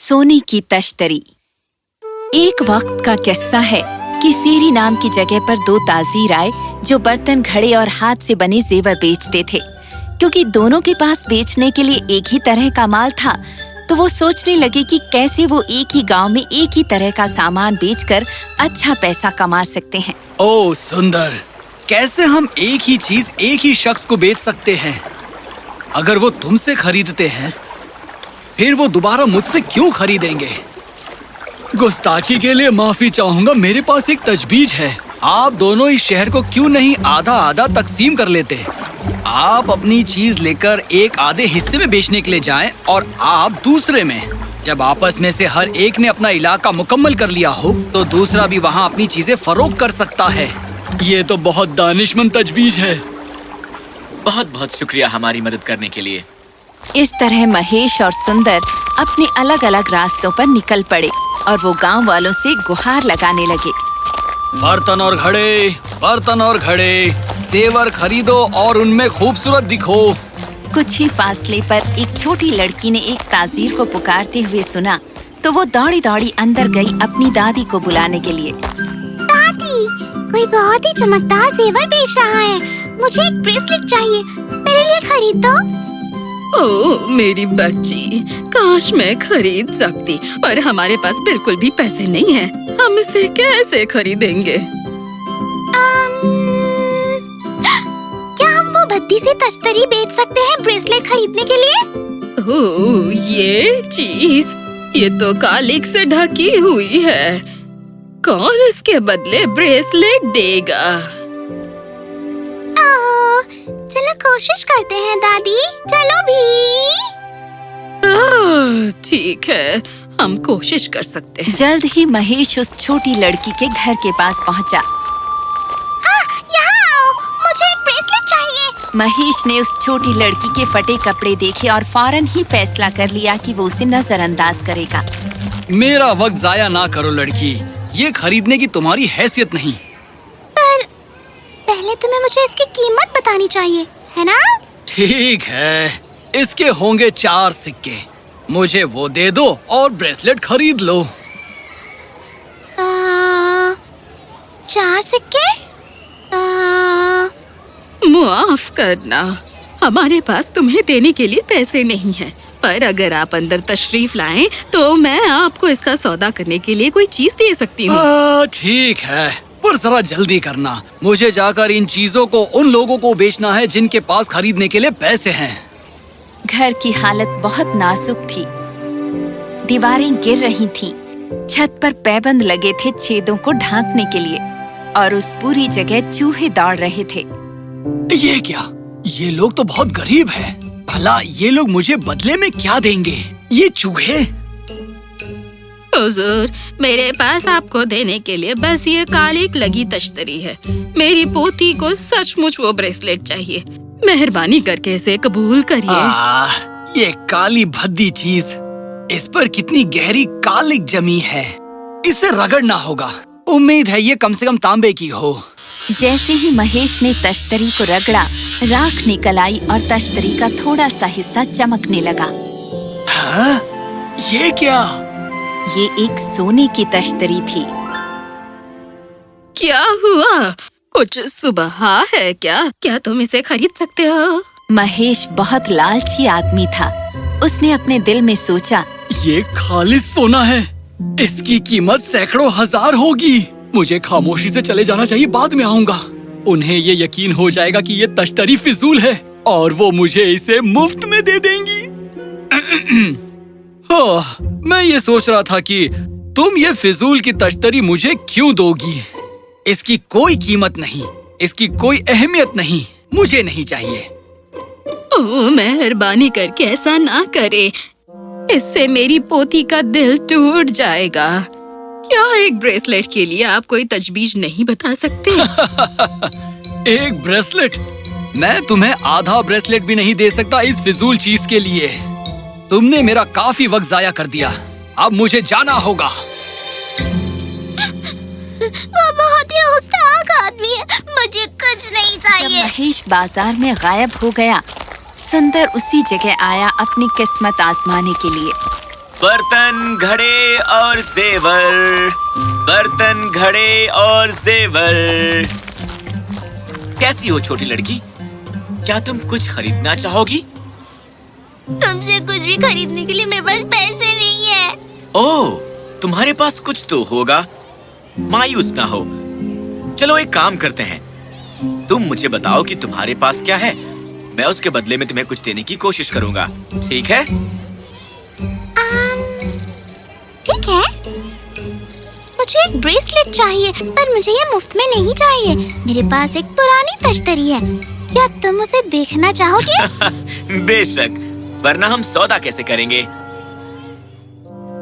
سونے کی تشتری۔ ایک وقت کا قصہ ہے کہ سیری نام کی جگہ پر دو تاجیر آئے جو برتن گھڑے اور ہاتھ سے بنے زیور بیچتے تھے۔ کیونکہ دونوں کے پاس بیچنے کے لیے ایک ہی طرح کا مال تھا، تو وہ سوچنے لگے کہ کیسے وہ ایک ہی گاؤں میں ایک ہی طرح کا سامان بیچ کر اچھا پیسہ کما سکتے ہیں۔ او سندر، کیسے ہم ایک ہی چیز ایک ہی شخص کو بیچ سکتے ہیں؟ اگر وہ تم سے خریدتے ہیں پھر وہ دوبارہ مجھ سے کیوں خریدیں گے؟ گستاخی کے لیے معافی چاہوں گا، میرے پاس ایک تجویز ہے۔ آپ دونوں اس شہر کو کیوں نہیں آدھا آدھا تقسیم کر لیتے؟ آپ اپنی چیز لے کر ایک آدھے حصے میں بیچنے کے لیے جائیں اور آپ دوسرے میں۔ جب آپس میں سے ہر ایک نے اپنا علاقہ مکمل کر لیا ہو، تو دوسرا بھی وہاں اپنی چیزیں فروخت کر سکتا ہے۔ یہ تو بہت دانش مند تجویز ہے۔ بہت بہت شکریہ ہماری مدد کرنے کے لیے۔ اس طرح مہیش اور سندر اپنے الگ الگ راستوں پر نکل پڑے اور وہ گاؤں والوں سے گہار لگانے لگے۔ برتن اور گھڑے برتن اور گھڑے زیور خریدو اور ان میں خوبصورت دکھو۔ کچھ ہی فاصلے پر ایک چھوٹی لڑکی نے ایک تاجیر کو پکارتے ہوئے سنا تو وہ دوڑی دوڑی اندر گئی اپنی دادی کو بلانے کے لیے۔ دادی کوئی بہت ہی چمکدار زیور بیچ رہا ہے۔ مجھے ایک بریسلٹ چاہیے میرے لیے خرید دو۔ او میری بچی کاش میں خرید سکتی پر ہمارے پاس بالکل بھی پیسے نہیں ہیں۔ ہم اسے کیسے خریدیں گے؟ کیا ہم وہ بھتی سے تشتری بیچ سکتے ہیں بریسلٹ خریدنے کے لیے؟ او یہ چیز یہ تو کالک سے ڈھکی ہوئی ہے۔ کون اس کے بدلے بریسلیٹ دے گا؟ چلو کوشش کرتے ہیں دادی۔ چلو بھی۔ ٹھیک ہے۔ ہم کوشش کر سکتے ہیں۔ جلد ہی مہیش اس چھوٹی لڑکی کے گھر کے پاس پہنچا۔ مجھے ایک بریسلٹ چاہیے۔ مہیش نے اس چھوٹی لڑکی کے پھٹے کپڑے دیکھے اور فوراً ہی فیصلہ کر لیا کہ وہ اسے نظر انداز کرے گا۔ میرا وقت ضائع نہ کرو لڑکی۔ یہ خریدنے کی تمہاری حیثیت نہیں۔ پہلے تمہیں مجھے اس کی قیمت بتانی چاہیے ہے نا؟ ٹھیک ہے۔ اس کے ہوں گے چار سکے۔ مجھے وہ دے دو اور بریسلٹ خرید لو۔ چار سکے؟ معاف کرنا۔ ہمارے پاس تمہیں دینے کے لیے پیسے نہیں ہیں۔ پر اگر آپ اندر تشریف لائیں تو میں آپ کو اس کا سودا کرنے کے لیے کوئی چیز دے سکتی ہوں۔ ٹھیک ہے۔ پر ذرا جلدی کرنا۔ مجھے جا کر ان چیزوں کو ان لوگوں کو بیچنا ہے جن کے پاس خریدنے کے لیے پیسے ہیں۔ گھر کی حالت بہت نازک تھی۔ دیواریں گر رہی تھیں۔ چھت پر پیبند لگے تھے چھیدوں کو ڈھانکنے کے لیے اور اس پوری جگہ چوہے دوڑ رہے تھے۔ یہ کیا؟ یہ لوگ تو بہت غریب ہیں۔ بھلا یہ لوگ مجھے بدلے میں کیا دیں گے؟ یہ چوہے؟ حضور میرے پاس آپ کو دینے کے لیے بس یہ کالک لگی تشتری ہے۔ میری پوتی کو سچ مچ وہ بریسلیٹ چاہیے۔ مہربانی کر کے اسے قبول کریے۔ آہ، یہ کالی بھدی چیز۔ اس پر کتنی گہری کالک جمی ہے۔ اسے رگڑنا ہوگا۔ امید ہے یہ کم سے کم تانبے کی ہو۔ جیسے ہی مہیش نے تشتری کو رگڑا راکھ نکل آئی اور تشتری کا تھوڑا سا حصہ چمکنے لگا۔ ہاں یہ کیا؟ یہ ایک سونے کی تشتری تھی۔ کیا ہوا؟ کچھ صبح ہے کیا؟ کیا تم اسے خرید سکتے ہو؟ مہیش بہت لالچی آدمی تھا۔ اس نے اپنے دل میں سوچا یہ خالص سونا ہے۔ اس کی قیمت سینکڑوں ہزار ہوگی۔ مجھے خاموشی سے چلے جانا چاہیے بعد میں آؤں گا۔ انہیں یہ یقین ہو جائے گا کہ یہ تشتری فضول ہے اور وہ مجھے اسے مفت میں دے دیں گی۔ میں یہ سوچ رہا تھا کہ تم یہ فضول کی تشتری مجھے کیوں دو گی؟ اس کی کوئی قیمت نہیں اس کی کوئی اہمیت نہیں مجھے نہیں چاہیے۔ او مہربانی کر کے ایسا نہ کرے۔ اس سے میری پوتی کا دل ٹوٹ جائے گا۔ کیا ایک بریسلیٹ کے لیے آپ کوئی تجویز نہیں بتا سکتے؟ ایک بریسلٹ میں تمہیں آدھا بریسلٹ بھی نہیں دے سکتا اس فضول چیز کے لیے۔ تم نے میرا کافی وقت ضائع کر دیا۔ اب مجھے جانا ہوگا۔ وہ بہت ہی استاق آدمی ہے۔ مجھے کچھ نہیں جب چاہیے۔ مہیش بازار میں غائب ہو گیا سندر اسی جگہ آیا اپنی قسمت آزمانے کے لیے۔ برتن گھڑے اور زیور۔ برتن گھڑے اور زیور۔ کیسی ہو چھوٹی لڑکی؟ کیا تم کچھ خریدنا چاہو گی تم سے کچھ بھی خریدنے کے لیے میرے پاس پیسے نہیں ہے او تمہارے پاس کچھ تو ہوگا۔ مایوس نہ ہو۔ چلو ایک کام کرتے ہیں۔ تم مجھے بتاؤ کہ تمہارے پاس کیا ہے۔ میں اس کے بدلے میں تمہیں کچھ دینے کی کوشش کروں گا۔ ٹھیک ہے؟ ٹھیک ہے۔ مجھے ایک بریسلیٹ چاہیے پر مجھے یہ مفت میں نہیں چاہیے۔ میرے پاس ایک پرانی تشتری ہے۔ کیا تم اسے دیکھنا چاہو گے؟ بے شک۔ ورنہ ہم سودا کیسے کریں گے؟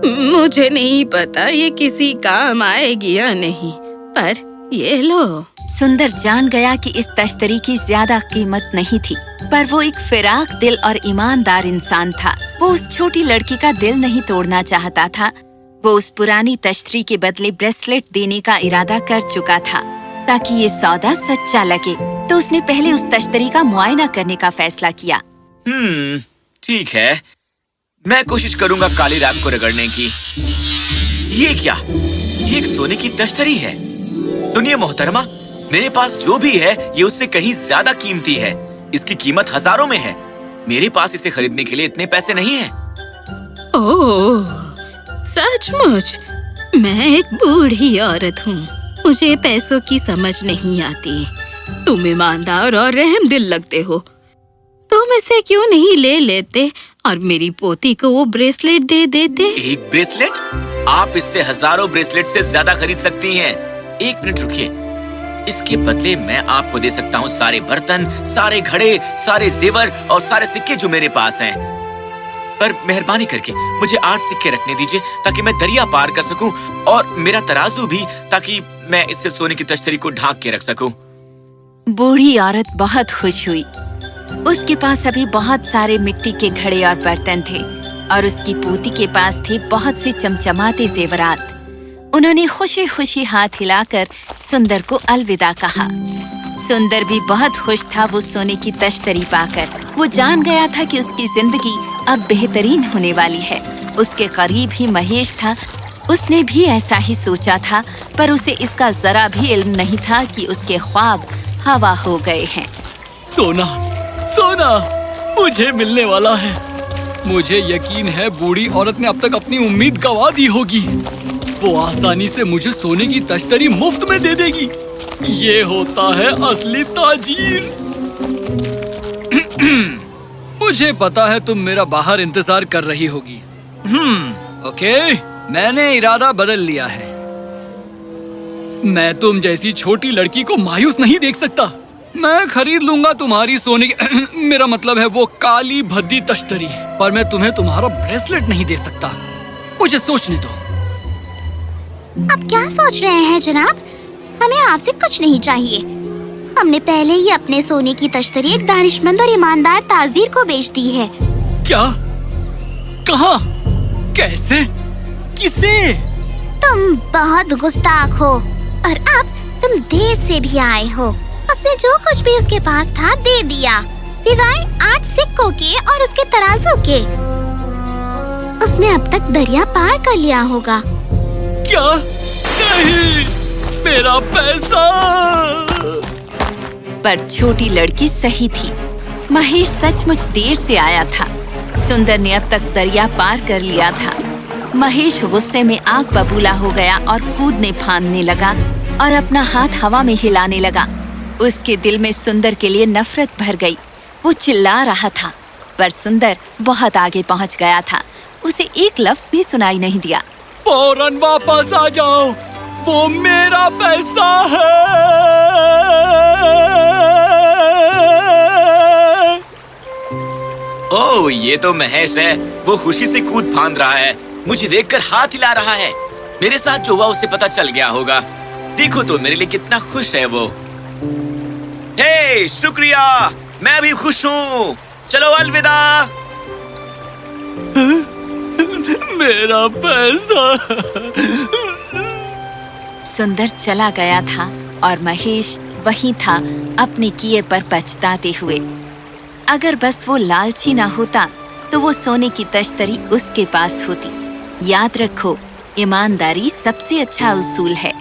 مجھے نہیں پتا یہ کسی کام آئے گی یا نہیں پر یہ لو۔ سندر جان گیا کہ اس تشتری کی زیادہ قیمت نہیں تھی پر وہ ایک فراق دل اور ایماندار انسان تھا۔ وہ اس چھوٹی لڑکی کا دل نہیں توڑنا چاہتا تھا۔ وہ اس پرانی تشتری کے بدلے بریسلیٹ دینے کا ارادہ کر چکا تھا۔ تاکہ یہ سودا سچا لگے تو اس نے پہلے اس تشتری کا معائنہ کرنے کا فیصلہ کیا۔ ہم ٹھیک ہے۔ میں کوشش کروں گا کالی رام کو رگڑنے کی۔ یہ کیا؟ یہ ایک سونے کی تشتری ہے۔ سنیے محترمہ، میرے پاس جو بھی ہے، یہ اس سے کہیں زیادہ قیمتی ہے۔ اس کی قیمت ہزاروں میں ہے۔ میرے پاس اسے خریدنے کے لیے اتنے پیسے نہیں ہیں۔ اوہ، سچ مچ۔ میں ایک بوڑھی عورت ہوں۔ مجھے پیسوں کی سمجھ نہیں آتی۔ تم ایماندار اور رحم دل لگتے ہو۔ تم اسے کیوں نہیں لے لیتے؟ اور میری پوتی کو وہ بریسلیٹ دے دیتے؟ ایک بریسلیٹ؟ آپ اس سے ہزاروں بریسلیٹ سے زیادہ خرید سکتی ہیں۔ ایک منٹ رکیے۔ اس کے بدلے میں آپ کو دے سکتا ہوں سارے برتن سارے گھڑے سارے زیور اور سارے سکے جو میرے پاس ہیں۔ پر مہربانی کر کے مجھے آٹھ سکے رکھنے دیجیے تاکہ میں دریا پار کر سکوں اور میرا ترازو بھی تاکہ میں اس سے سونے کی تشتری کو ڈھانک کے رکھ سکوں۔ بوڑھی عورت بہت خوش ہوئی۔ اس کے پاس ابھی بہت سارے مٹی کے گھڑے اور برتن تھے اور اس کی پوتی کے پاس تھے بہت سے چمچماتے زیورات۔ انہوں نے خوشی خوشی ہاتھ ہلا کر سندر کو الوداع کہا۔ سندر بھی بہت خوش تھا وہ سونے کی تشتری پا کر۔ وہ جان گیا تھا کہ اس کی زندگی اب بہترین ہونے والی ہے۔ اس کے قریب ہی مہیش تھا۔ اس نے بھی ایسا ہی سوچا تھا، پر اسے اس کا ذرا بھی علم نہیں تھا کہ اس کے خواب ہوا ہو گئے ہیں۔ سونا سونا، مجھے ملنے والا ہے۔ مجھے یقین ہے بوڑھی عورت نے اب تک اپنی امید گوا دی ہوگی۔ وہ آسانی سے مجھے سونے کی تشتری مفت میں دے دے گی۔ یہ ہوتا ہے اصلی تاجیر مجھے پتا ہے تم میرا باہر انتظار کر رہی ہوگی۔ ہم اوکے، میں نے ارادہ بدل لیا ہے۔ میں تم جیسی چھوٹی لڑکی کو مایوس نہیں دیکھ سکتا۔ میں خرید لوں گا تمہاری سونے کی میرا مطلب ہے وہ کالی بھدی تشتری۔ پر میں تمہیں تمہارا بریسلیٹ نہیں دے سکتا۔ مجھے سوچنے دو۔ اب کیا سوچ رہے ہیں جناب؟ ہمیں آپ سے کچھ نہیں چاہیے۔ ہم نے پہلے ہی اپنے سونے کی تشتری ایک دانش مند اور ایماندار تاجر کو بیچ دی ہے۔ کیا؟ کہاں؟ کیسے؟ کسے؟ تم بہت گستاخ ہو اور اب تم دیر سے بھی آئے ہو۔ اس نے جو کچھ بھی اس کے پاس تھا دے دیا۔ سوائے آٹھ سکوں کے اور اس کے ترازو کے۔ اس نے اب تک دریا پار کر لیا ہوگا۔ کیا؟ نہیں! میرا پیسہ! پر چھوٹی لڑکی صحیح تھی۔ مہیش سچ مچ دیر سے آیا تھا۔ سندر نے اب تک دریا پار کر لیا تھا۔ مہیش غصے میں آگ ببولا ہو گیا اور کودنے پھاندنے لگا اور اپنا ہاتھ ہوا میں ہلانے لگا۔ اس کے دل میں سندر کے لیے نفرت بھر گئی۔ وہ چلا رہا تھا پر سندر بہت آگے پہنچ گیا تھا۔ اسے ایک لفظ بھی سنائی نہیں دیا۔ فوراً واپس آ جاؤ۔ وہ میرا پیسہ ہے۔ او یہ تو مہیش ہے۔ وہ خوشی سے کود پھاند رہا ہے۔ مجھے دیکھ کر ہاتھ ہلا رہا ہے۔ میرے ساتھ جو ہوا اسے پتا چل گیا ہوگا۔ دیکھو تو میرے لیے کتنا خوش ہے وہ۔ ہے شکریہ میں بھی خوش ہوں. چلو الوداع. میرا پیسہ. سندر چلا گیا تھا اور مہیش وہیں تھا اپنے کیے پر پچھتاتے ہوئے۔ اگر بس وہ لالچی نہ ہوتا تو وہ سونے کی تشتری اس کے پاس ہوتی۔ یاد رکھو ایمانداری سب سے اچھا اصول ہے۔